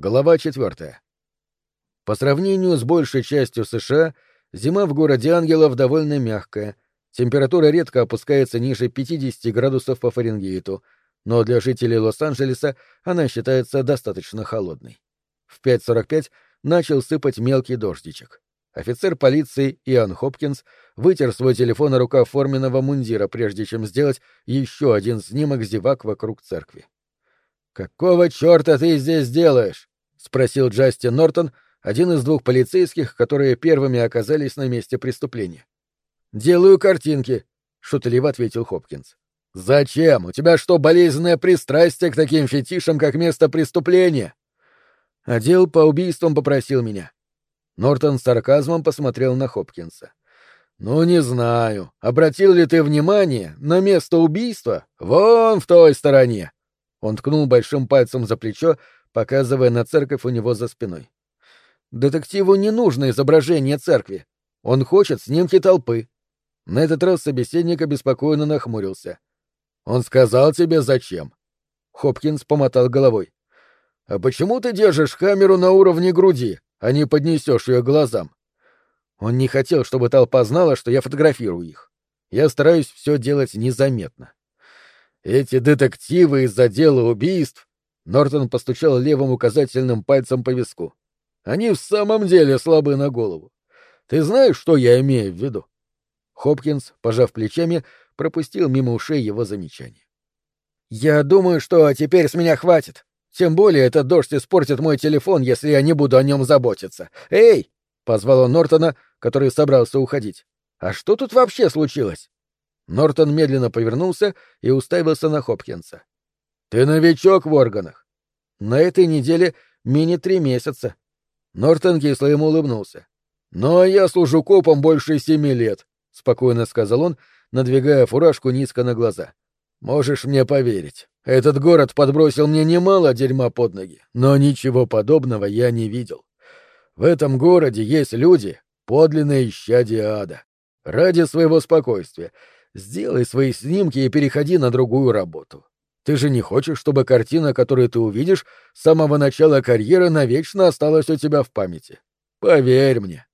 Глава 4. По сравнению с большей частью США, зима в городе Ангелов довольно мягкая. Температура редко опускается ниже 50 градусов по Фаренгейту, но для жителей Лос-Анджелеса она считается достаточно холодной. В 5.45 начал сыпать мелкий дождичек. Офицер полиции Иоанн Хопкинс вытер свой телефон о рукав форменного мундира, прежде чем сделать еще один снимок зевак вокруг церкви. «Какого черта ты здесь делаешь?» — спросил Джастин Нортон, один из двух полицейских, которые первыми оказались на месте преступления. «Делаю картинки», — шутливо ответил Хопкинс. «Зачем? У тебя что, болезненное пристрастие к таким фетишам, как место преступления?» Отдел по убийствам попросил меня. Нортон с сарказмом посмотрел на Хопкинса. «Ну, не знаю. Обратил ли ты внимание на место убийства? Вон в той стороне. Он ткнул большим пальцем за плечо, показывая на церковь у него за спиной. Детективу не нужно изображение церкви. Он хочет снимки толпы. На этот раз собеседник обеспокоенно нахмурился. Он сказал тебе зачем? Хопкинс помотал головой. А почему ты держишь камеру на уровне груди, а не поднесешь ее глазам? Он не хотел, чтобы толпа знала, что я фотографирую их. Я стараюсь все делать незаметно. Эти детективы из-за дела убийств... Нортон постучал левым указательным пальцем по виску. Они в самом деле слабы на голову. Ты знаешь, что я имею в виду? Хопкинс, пожав плечами, пропустил мимо ушей его замечание. «Я думаю, что теперь с меня хватит. Тем более этот дождь испортит мой телефон, если я не буду о нем заботиться. Эй!» — позвал он Нортона, который собрался уходить. «А что тут вообще случилось?» Нортон медленно повернулся и уставился на Хопкинса. «Ты новичок в органах?» «На этой неделе мини-три месяца». Нортон кисло ему улыбнулся. «Но я служу копом больше семи лет», — спокойно сказал он, надвигая фуражку низко на глаза. «Можешь мне поверить, этот город подбросил мне немало дерьма под ноги, но ничего подобного я не видел. В этом городе есть люди, подлинные исчадия ада. Ради своего спокойствия Сделай свои снимки и переходи на другую работу. Ты же не хочешь, чтобы картина, которую ты увидишь, с самого начала карьеры навечно осталась у тебя в памяти. Поверь мне.